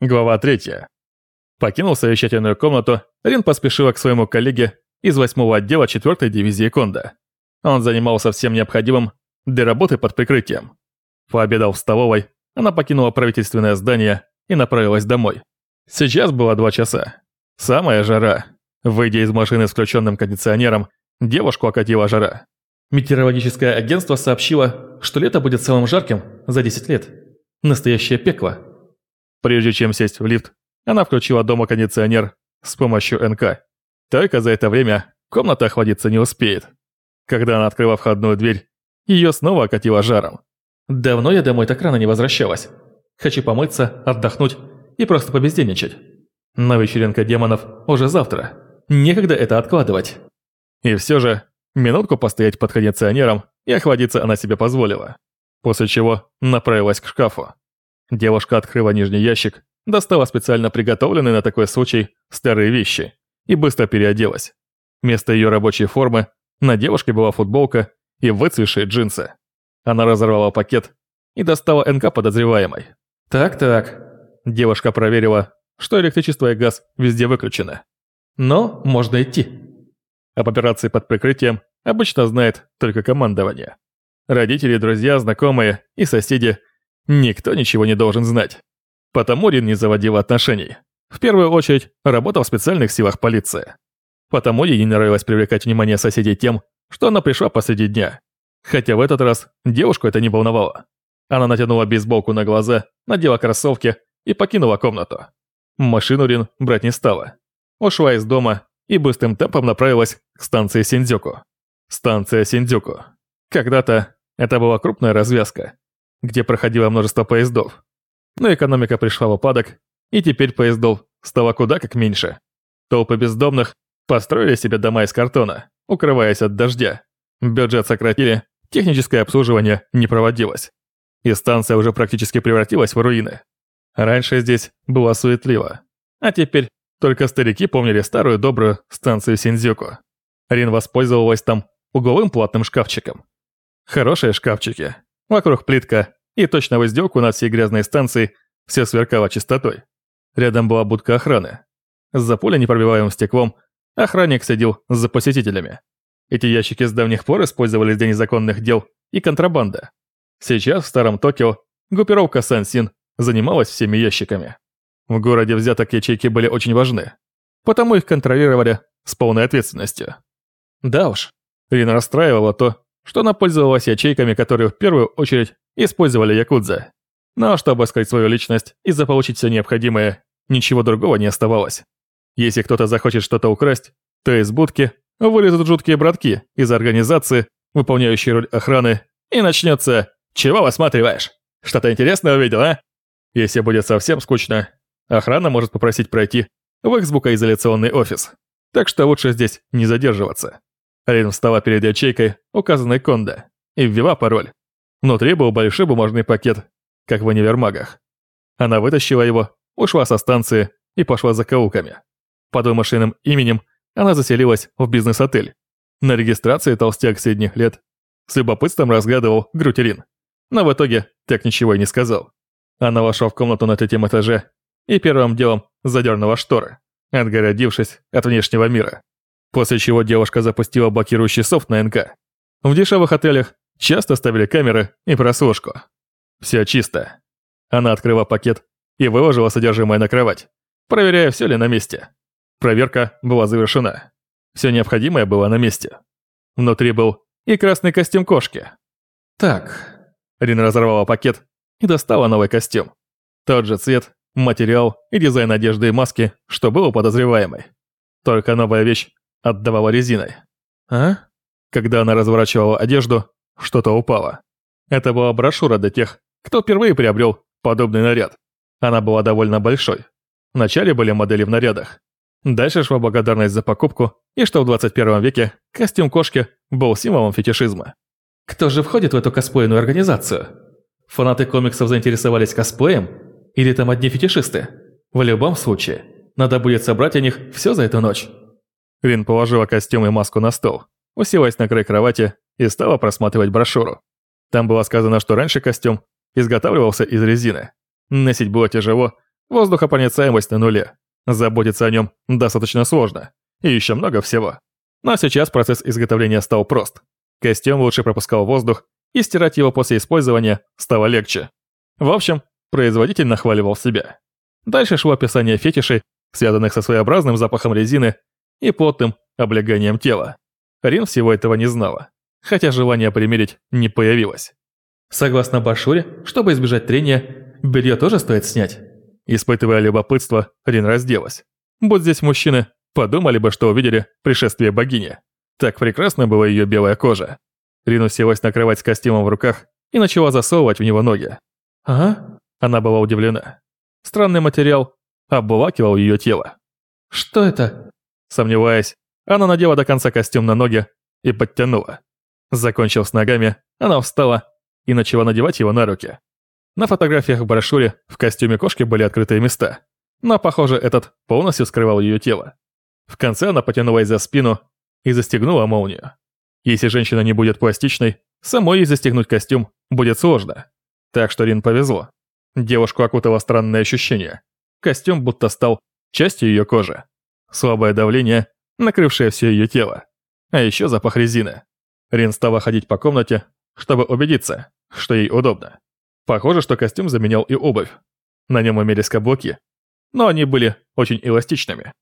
Глава 3. Покинул совещательную комнату, Рин поспешила к своему коллеге из 8 отдела 4 дивизии Конда. Он занимался всем необходимым для работы под прикрытием. Пообедал в столовой, она покинула правительственное здание и направилась домой. Сейчас было 2 часа. Самая жара. Выйдя из машины с включенным кондиционером, девушку окатила жара. Метеорологическое агентство сообщило, что лето будет самым жарким за 10 лет. Настоящее пекло. Прежде чем сесть в лифт, она включила дома кондиционер с помощью НК. Только за это время комната охладиться не успеет. Когда она открыла входную дверь, ее снова окатило жаром. «Давно я домой так рано не возвращалась. Хочу помыться, отдохнуть и просто побездельничать. Но вечеринка демонов уже завтра. Некогда это откладывать». И все же, минутку постоять под кондиционером и охладиться она себе позволила. После чего направилась к шкафу. Девушка открыла нижний ящик, достала специально приготовленные на такой случай старые вещи и быстро переоделась. Вместо ее рабочей формы на девушке была футболка и выцветшие джинсы. Она разорвала пакет и достала НК подозреваемой. Так-так. Девушка проверила, что электричество и газ везде выключены. Но можно идти. Об операции под прикрытием обычно знает только командование. Родители, друзья, знакомые и соседи Никто ничего не должен знать. Потому Рин не заводила отношений. В первую очередь, работал в специальных силах полиции. Потому ей не нравилось привлекать внимание соседей тем, что она пришла посреди дня. Хотя в этот раз девушку это не волновало. Она натянула бейсболку на глаза, надела кроссовки и покинула комнату. Машину Рин брать не стала. Ушла из дома и быстрым темпом направилась к станции Синдзюку. Станция Синдзюку. Когда-то это была крупная развязка, где проходило множество поездов. Но экономика пришла в упадок, и теперь поездов стало куда как меньше. Толпы бездомных построили себе дома из картона, укрываясь от дождя. Бюджет сократили, техническое обслуживание не проводилось. И станция уже практически превратилась в руины. Раньше здесь было суетливо, а теперь только старики помнили старую добрую станцию Синдзюку. Рин воспользовалась там угловым платным шкафчиком. Хорошие шкафчики, Вокруг плитка, и точно в издевку над всей грязной станцией все сверкало чистотой. Рядом была будка охраны. За пулей непробиваемым стеклом охранник сидел за посетителями. Эти ящики с давних пор использовались для незаконных дел и контрабанда. Сейчас в старом Токио группировка Сансин занималась всеми ящиками. В городе взяток ячейки были очень важны, потому их контролировали с полной ответственностью. Да уж, Рина расстраивало то, что она пользовалась ячейками, которые в первую очередь использовали якудза. Но чтобы скрыть свою личность и заполучить все необходимое, ничего другого не оставалось. Если кто-то захочет что-то украсть, то из будки вылезут жуткие братки из организации, выполняющие роль охраны, и начнется «Чего осматриваешь? Что-то интересное увидел, а?» Если будет совсем скучно, охрана может попросить пройти в их звукоизоляционный офис. Так что лучше здесь не задерживаться. Рин встала перед ячейкой, указанной Конда, и ввела пароль. Внутри был большой бумажный пакет, как в универмагах. Она вытащила его, ушла со станции и пошла за кауками. Под вымышленным именем она заселилась в бизнес-отель. На регистрации толстяк средних лет с любопытством разглядывал грудь Рин, но в итоге так ничего и не сказал. Она вошла в комнату на третьем этаже и первым делом задернула шторы, отгородившись от внешнего мира. После чего девушка запустила блокирующий софт на НК. В дешевых отелях часто ставили камеры и прослушку. Все чисто. Она открыла пакет и выложила содержимое на кровать, проверяя, все ли на месте. Проверка была завершена. Все необходимое было на месте. Внутри был и красный костюм кошки. Так. Рина разорвала пакет и достала новый костюм. Тот же цвет, материал и дизайн одежды и маски, что было подозреваемой. Только новая вещь отдавала резиной. А? Когда она разворачивала одежду, что-то упало. Это была брошюра для тех, кто впервые приобрел подобный наряд. Она была довольно большой. Вначале были модели в нарядах. Дальше шла благодарность за покупку, и что в 21 веке костюм кошки был символом фетишизма. Кто же входит в эту косплейную организацию? Фанаты комиксов заинтересовались косплеем? Или там одни фетишисты? В любом случае, надо будет собрать о них все за эту ночь. Рин положила костюм и маску на стол, уселась на край кровати и стала просматривать брошюру. Там было сказано, что раньше костюм изготавливался из резины. Носить было тяжело, Воздухопроницаемость на нуле. Заботиться о нем достаточно сложно. И еще много всего. Но сейчас процесс изготовления стал прост. Костюм лучше пропускал воздух, и стирать его после использования стало легче. В общем, производитель нахваливал себя. Дальше шло описание фетишей, связанных со своеобразным запахом резины и плотным облеганием тела. Рин всего этого не знала, хотя желание примерить не появилось. Согласно Башуре, чтобы избежать трения, белье тоже стоит снять. Испытывая любопытство, Рин разделась. Будь здесь мужчины, подумали бы, что увидели пришествие богини. Так прекрасна была ее белая кожа. Рин уселась на кровать с костюмом в руках и начала засовывать в него ноги. «Ага?» Она была удивлена. Странный материал обволакивал ее тело. «Что это?» Сомневаясь, она надела до конца костюм на ноги и подтянула. Закончив с ногами, она встала и начала надевать его на руки. На фотографиях в брошюре в костюме кошки были открытые места, но, похоже, этот полностью скрывал ее тело. В конце она потянулась за спину и застегнула молнию. Если женщина не будет пластичной, самой ей застегнуть костюм будет сложно. Так что Рин повезло. Девушку окутало странное ощущение. Костюм будто стал частью ее кожи. Слабое давление, накрывшее все ее тело. А еще запах резины. Рин стала ходить по комнате, чтобы убедиться, что ей удобно. Похоже, что костюм заменял и обувь. На нем имелись каблуки. Но они были очень эластичными.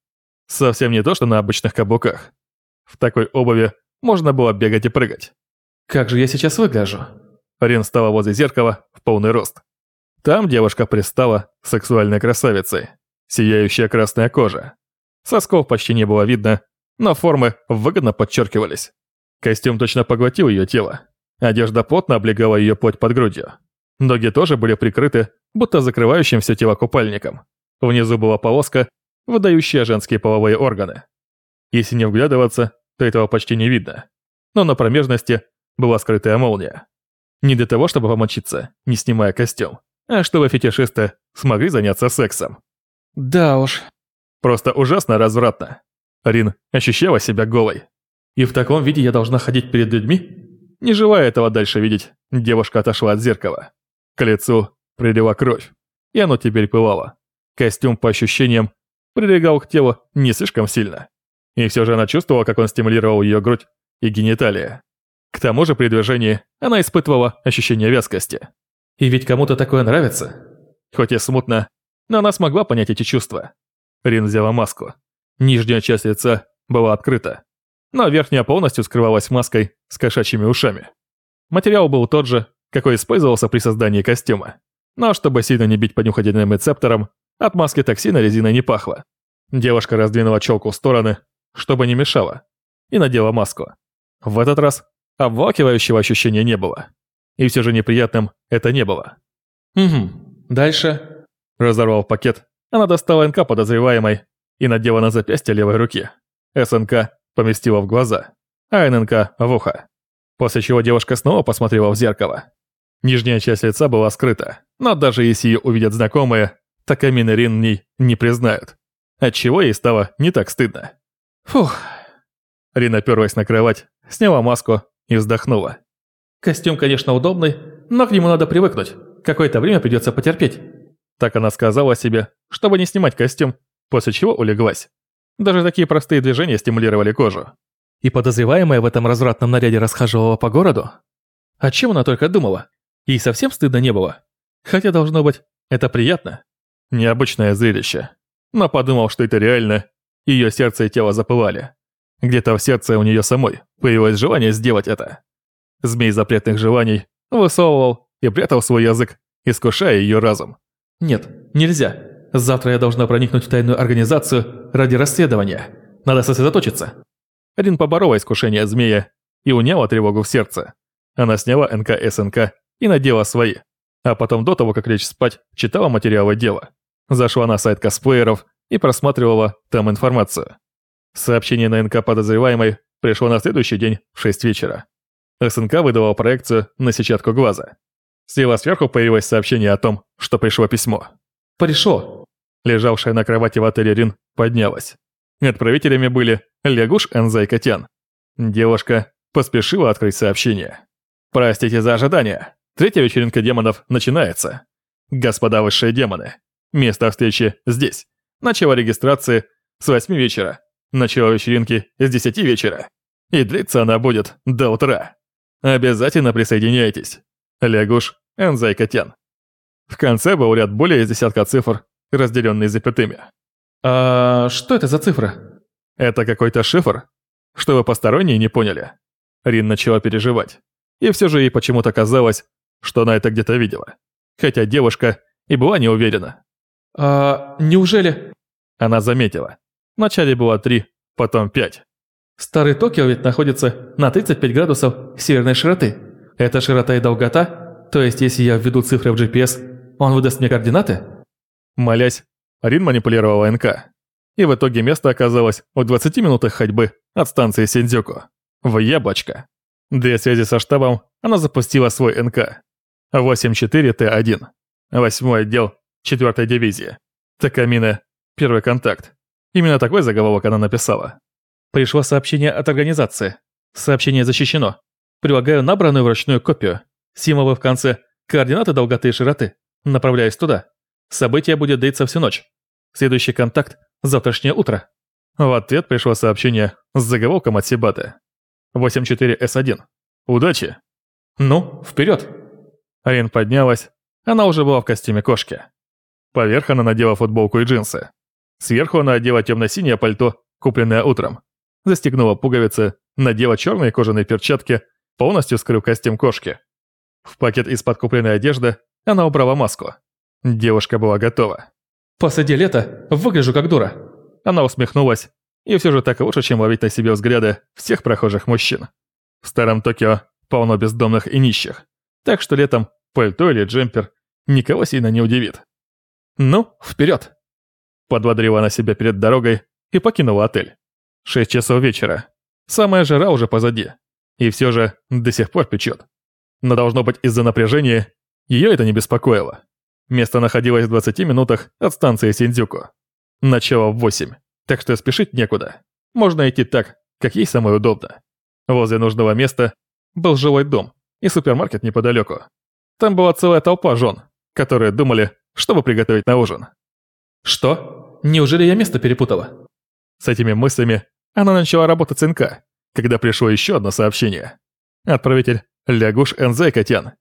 Совсем не то, что на обычных каблуках. В такой обуви можно было бегать и прыгать. «Как же я сейчас выгляжу?» Рин стала возле зеркала в полный рост. Там девушка пристала сексуальной красавицей. Сияющая красная кожа. Сосков почти не было видно, но формы выгодно подчеркивались. Костюм точно поглотил ее тело. Одежда плотно облегала ее плоть под грудью. Ноги тоже были прикрыты, будто закрывающим все тело купальником. Внизу была полоска, выдающая женские половые органы. Если не вглядываться, то этого почти не видно. Но на промежности была скрытая молния. Не для того, чтобы помочиться, не снимая костюм, а чтобы фетишисты смогли заняться сексом. Да уж. Просто ужасно развратно. Рин ощущала себя голой. И в таком виде я должна ходить перед людьми? Не желая этого дальше видеть, девушка отошла от зеркала. К лицу прилила кровь, и оно теперь пылало. Костюм, по ощущениям, прилегал к телу не слишком сильно. И все же она чувствовала, как он стимулировал ее грудь и гениталия. К тому же при движении она испытывала ощущение вязкости. И ведь кому-то такое нравится. Хоть и смутно, но она смогла понять эти чувства. Рин взяла маску. Нижняя часть лица была открыта, но верхняя полностью скрывалась маской с кошачьими ушами. Материал был тот же, какой использовался при создании костюма. Но чтобы сильно не бить по нюходельным рецепторам, от маски токсина резина не пахло. Девушка раздвинула челку в стороны, чтобы не мешало, и надела маску. В этот раз обволакивающего ощущения не было. И все же неприятным это не было. «Угу, дальше...» Разорвал пакет, она достала НК подозреваемой и надела на запястье левой руки. СНК поместила в глаза, а ННК в ухо. После чего девушка снова посмотрела в зеркало. Нижняя часть лица была скрыта, но даже если ее увидят знакомые, так Амин и Рин ней не признают. Отчего ей стало не так стыдно. Фух. Рин оперлась на кровать, сняла маску и вздохнула. Костюм, конечно, удобный, но к нему надо привыкнуть. Какое-то время придется потерпеть. Так она сказала себе, чтобы не снимать костюм, после чего улеглась. Даже такие простые движения стимулировали кожу. И подозреваемая в этом развратном наряде расхаживала по городу? О чем она только думала? Ей совсем стыдно не было. Хотя, должно быть, это приятно. Необычное зрелище. Но подумал, что это реально, ее сердце и тело запылали. Где-то в сердце у нее самой появилось желание сделать это. Змей запретных желаний высовывал и прятал свой язык, искушая ее разум. «Нет, нельзя. Завтра я должна проникнуть в тайную организацию ради расследования. Надо сосредоточиться». Рин поборола искушение змея и уняла тревогу в сердце. Она сняла НК-СНК и надела свои. А потом до того, как лечь спать, читала материалы дела. Зашла на сайт косплееров и просматривала там информацию. Сообщение на НК подозреваемой пришло на следующий день в 6 вечера. СНК выдавала проекцию на сетчатку глаза. Слева сверху появилось сообщение о том, что пришло письмо. «Пришло!» Лежавшая на кровати в отеле Рин поднялась. Отправителями были Лягуш Энза и Котян. Девушка поспешила открыть сообщение. «Простите за ожидание. Третья вечеринка демонов начинается. Господа высшие демоны, Место встречи здесь. Начало регистрации с 8 вечера. Начало вечеринки с 10 вечера. И длиться она будет до утра. Обязательно присоединяйтесь. Лягуш Энзай Котян. В конце был ряд более из десятка цифр, разделенные запятыми. А что это за цифры? Это какой-то шифр? Чтобы посторонние не поняли. Рин начала переживать. И все же ей почему-то казалось, что она это где-то видела. Хотя девушка и была не уверена. А неужели... Она заметила. Вначале было три, потом пять. Старый Токио ведь находится на 35 градусов северной широты. Это широта и долгота? То есть, если я введу цифры в GPS, он выдаст мне координаты? Молясь, Рин манипулировала НК. И в итоге место оказалось в 20 минутах ходьбы от станции Синдзюку. В яблочко. Для связи со штабом она запустила свой НК. 84Т1. Восьмой отдел 4 дивизии. Такамина. Первый контакт. Именно такой заголовок она написала. Пришло сообщение от организации. Сообщение защищено. Прилагаю набранную вручную копию. Символы в конце. Координаты долготы и широты. Направляюсь туда. Событие будет длиться всю ночь. Следующий контакт – завтрашнее утро. В ответ пришло сообщение с заголовком от Сибаты. 84С1. Удачи. Ну, вперед. Арин поднялась. Она уже была в костюме кошки. Поверх она надела футболку и джинсы. Сверху она одела темно-синее пальто, купленное утром. Застегнула пуговицы, надела черные кожаные перчатки, полностью скрыв костюм кошки. В пакет из-под купленной одежды она убрала маску. Девушка была готова. «Посреди лета выгляжу как дура». Она усмехнулась, и все же так лучше, чем ловить на себе взгляды всех прохожих мужчин. В старом Токио полно бездомных и нищих, так что летом пальто или джемпер никого сильно не удивит. «Ну, вперед! Подбодрила она себя перед дорогой и покинула отель. Шесть часов вечера. Самая жара уже позади. И все же до сих пор печет. Но должно быть из-за напряжения, ее это не беспокоило. Место находилось в 20 минутах от станции Синдзюку. Начало в 8, так что спешить некуда. Можно идти так, как ей самое удобно. Возле нужного места был жилой дом и супермаркет неподалеку. Там была целая толпа жен, которые думали, чтобы приготовить на ужин. Что? Неужели я место перепутала? С этими мыслями она начала работать с НК, когда пришло еще одно сообщение. Отправитель Лягуш НЗ Котян.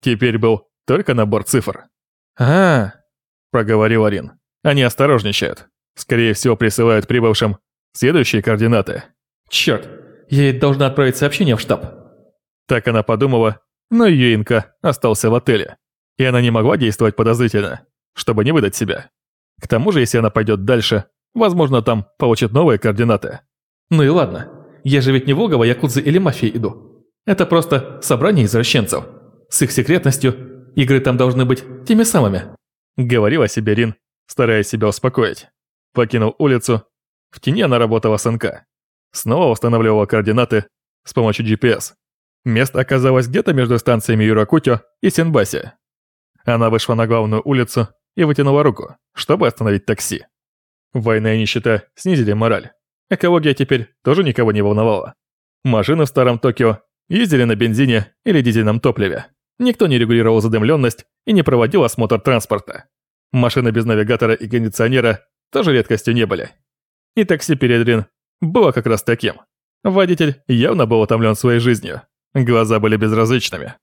Теперь был только набор цифр. а, проговорил Арин. Они осторожничают. Скорее всего, присылают прибывшим следующие координаты. Черт, ведь должна отправить сообщение в штаб. Так она подумала, но ее инка остался в отеле. И она не могла действовать подозрительно, чтобы не выдать себя. К тому же, если она пойдет дальше, возможно, там получит новые координаты. Ну и ладно, я же ведь не в логово Якудзы или мафии иду. Это просто собрание извращенцев. С их секретностью игры там должны быть теми самыми. Говорила себе Рин, стараясь себя успокоить. Покинул улицу. В тени она работала с. Снова устанавливала координаты с помощью GPS. Место оказалось где-то между станциями Юракутё и Синбаси. Она вышла на главную улицу и вытянула руку, чтобы остановить такси. Война и нищета снизили мораль. Экология теперь тоже никого не волновала. Машины в старом Токио ездили на бензине или дизельном топливе. Никто не регулировал задымленность и не проводил осмотр транспорта. Машины без навигатора и кондиционера тоже редкостью не были. И такси перед Рин было как раз таким. Водитель явно был утомлен своей жизнью. Глаза были безразличными.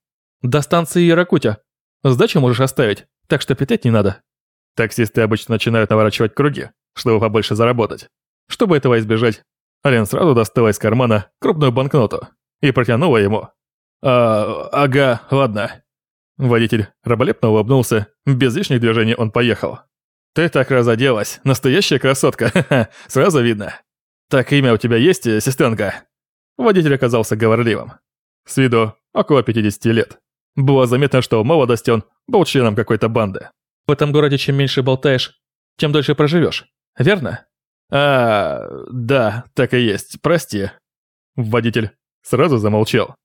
«До станции Яракутя. Сдачу можешь оставить, так что питать не надо». Таксисты обычно начинают наворачивать круги, чтобы побольше заработать. Чтобы этого избежать, Ален сразу достала из кармана крупную банкноту и протянула ему. «А, ага, ладно». Водитель раболепно улыбнулся, без лишних движений он поехал. «Ты так разоделась, настоящая красотка, сразу видно. Так имя у тебя есть, сестренка?» Водитель оказался говорливым. С виду около 50 лет. Было заметно, что в молодости он был членом какой-то банды. В этом городе чем меньше болтаешь, тем дольше проживешь, верно? А, да, так и есть, прости. Водитель сразу замолчал.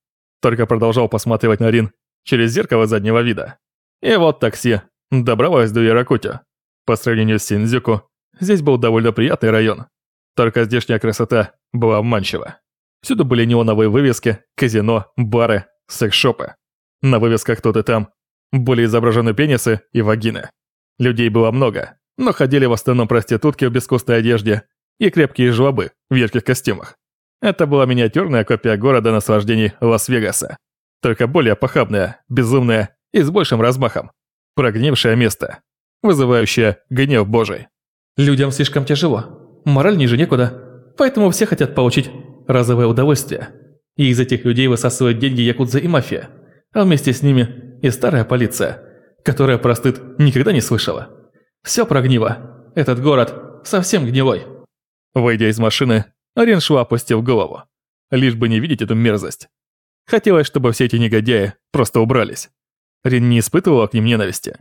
Только продолжал посматривать на Рин через зеркало заднего вида. И вот такси добралось до Яракути. По сравнению с Синдзюку, здесь был довольно приятный район. Только здешняя красота была обманчива. Всюду были неоновые вывески, казино, бары, секс-шопы. На вывесках тут и там были изображены пенисы и вагины. Людей было много, но ходили в основном проститутки в безвкусной одежде и крепкие жлобы в ярких костюмах. Это была миниатюрная копия города наслаждений Лас-Вегаса. Только более похабная, безумная и с большим размахом. Прогнившее место, вызывающее гнев Божий. Людям слишком тяжело. Мораль ниже некуда. Поэтому все хотят получить разовое удовольствие. И из этих людей высасывают деньги якудза и мафия. А вместе с ними и старая полиция, которая про стыд никогда не слышала. Все прогнило. Этот город совсем гнилой. Выйдя из машины, Арен шла, голову. Лишь бы не видеть эту мерзость. Хотелось, чтобы все эти негодяи просто убрались. Рин не испытывала к ним ненависти.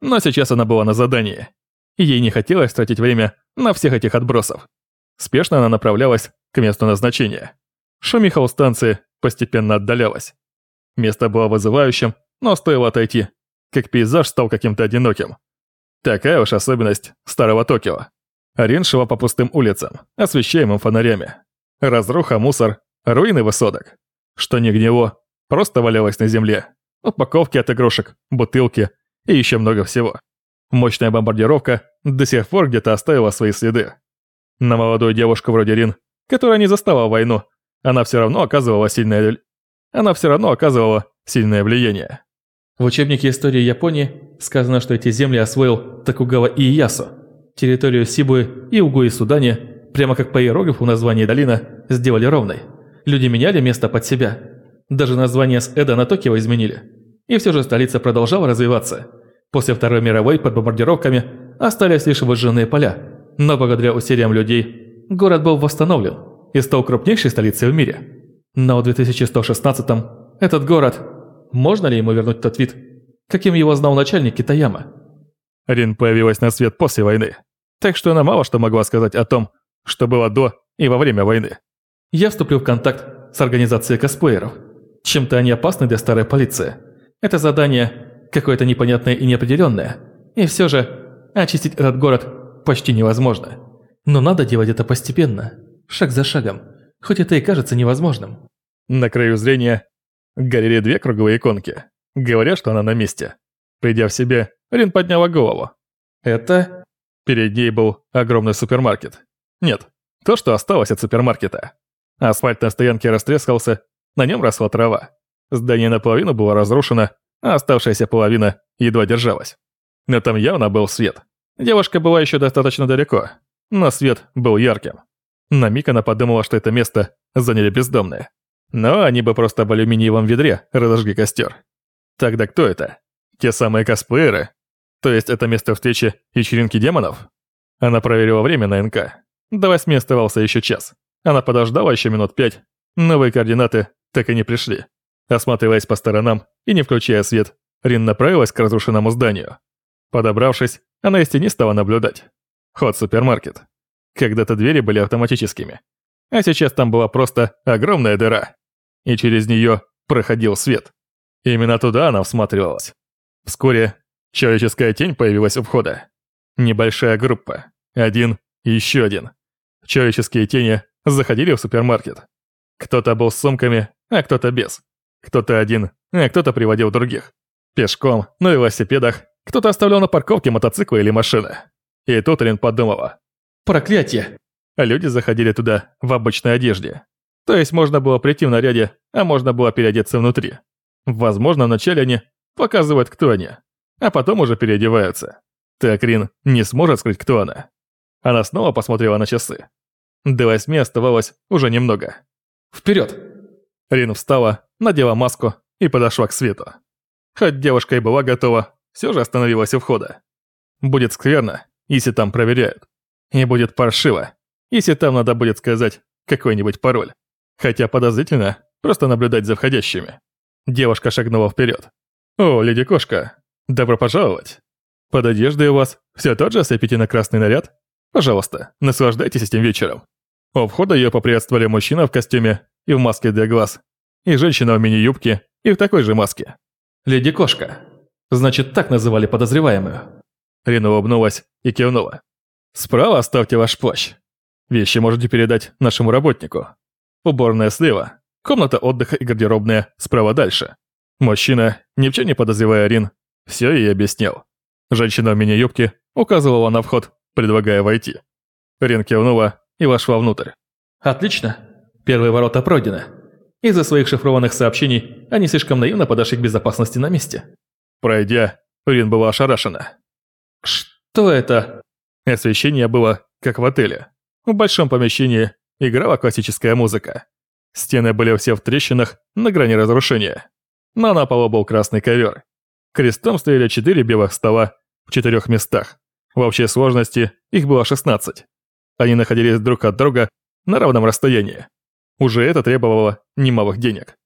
Но сейчас она была на задании. ей не хотелось тратить время на всех этих отбросов. Спешно она направлялась к месту назначения. Шумиха у станции постепенно отдалялась. Место было вызывающим, но стоило отойти, как пейзаж стал каким-то одиноким. Такая уж особенность старого Токио. Рин по пустым улицам, освещаемым фонарями. Разруха, мусор, руины высоток. Что не гнило, просто валялось на земле. Упаковки от игрушек, бутылки и еще много всего. Мощная бомбардировка до сих пор где-то оставила свои следы. На молодую девушку вроде Рин, которая не застала войну, она все равно оказывала сильное... Она все равно оказывала сильное влияние. В учебнике истории Японии сказано, что эти земли освоил Токугава Ииясу территорию Сибуи и Угуи Судане, прямо как по иероглифу название долина, сделали ровной. Люди меняли место под себя. Даже название с Эда на Токио изменили. И все же столица продолжала развиваться. После Второй мировой под бомбардировками остались лишь выжженные поля. Но благодаря усилиям людей город был восстановлен и стал крупнейшей столицей в мире. Но в 2116-м этот город... Можно ли ему вернуть тот вид, каким его знал начальник Китаяма? Рин появилась на свет после войны, так что она мало что могла сказать о том, что было до и во время войны. Я вступлю в контакт с организацией косплееров. Чем-то они опасны для старой полиции. Это задание какое-то непонятное и неопределенное. И все же очистить этот город почти невозможно. Но надо делать это постепенно, шаг за шагом, хоть это и кажется невозможным. На краю зрения горели две круговые иконки, говоря, что она на месте. Придя в себя, Рин подняла голову. «Это...» Перед ней был огромный супермаркет. Нет, то, что осталось от супермаркета. Асфальт на стоянке растрескался, на нем росла трава. Здание наполовину было разрушено, а оставшаяся половина едва держалась. Но там явно был свет. Девушка была еще достаточно далеко, но свет был ярким. На миг она подумала, что это место заняли бездомные. Но они бы просто в алюминиевом ведре разожгли костер. Тогда кто это? Те самые косплееры? То есть это место встречи вечеринки демонов? Она проверила время на НК. До восьми оставался еще час. Она подождала еще минут пять. Новые координаты так и не пришли. Осматриваясь по сторонам и не включая свет, Рин направилась к разрушенному зданию. Подобравшись, она из тени стала наблюдать. Ход супермаркет. Когда-то двери были автоматическими. А сейчас там была просто огромная дыра. И через нее проходил свет. Именно туда она всматривалась. Вскоре человеческая тень появилась у входа. Небольшая группа. Один и еще один. Человеческие тени заходили в супермаркет. Кто-то был с сумками, а кто-то без. Кто-то один, а кто-то приводил других. Пешком, на велосипедах, кто-то оставлял на парковке мотоциклы или машины. И тут Рин подумала. «Проклятие!» Люди заходили туда в обычной одежде. То есть можно было прийти в наряде, а можно было переодеться внутри. Возможно, вначале они показывают, кто они, а потом уже переодеваются. Так Рин не сможет скрыть, кто она. Она снова посмотрела на часы. До восьми оставалось уже немного. Вперед! Рин встала, надела маску и подошла к свету. Хоть девушка и была готова, все же остановилась у входа. Будет скверно, если там проверяют. И будет паршиво, если там надо будет сказать какой-нибудь пароль. Хотя подозрительно просто наблюдать за входящими. Девушка шагнула вперед. «О, леди-кошка, добро пожаловать. Под одеждой у вас все тот же ослепительно-красный наряд? Пожалуйста, наслаждайтесь этим вечером». У входа ее поприветствовали мужчина в костюме и в маске для глаз, и женщина в мини-юбке и в такой же маске. «Леди-кошка. Значит, так называли подозреваемую». Рина улыбнулась и кивнула. «Справа оставьте ваш плащ. Вещи можете передать нашему работнику. Уборная слева, Комната отдыха и гардеробная справа дальше. Мужчина, ни в чем не подозревая Рин, все ей объяснил. Женщина в мини-юбке указывала на вход, предлагая войти. Рин кивнула и вошла внутрь. «Отлично. Первые ворота пройдены. Из-за своих шифрованных сообщений они слишком наивно подошли к безопасности на месте». Пройдя, Рин была ошарашена. «Что это?» Освещение было, как в отеле. В большом помещении играла классическая музыка. Стены были все в трещинах на грани разрушения. Но на полу был красный ковер. Крестом стояли четыре белых стола в четырех местах. В общей сложности их было 16. Они находились друг от друга на равном расстоянии. Уже это требовало немалых денег.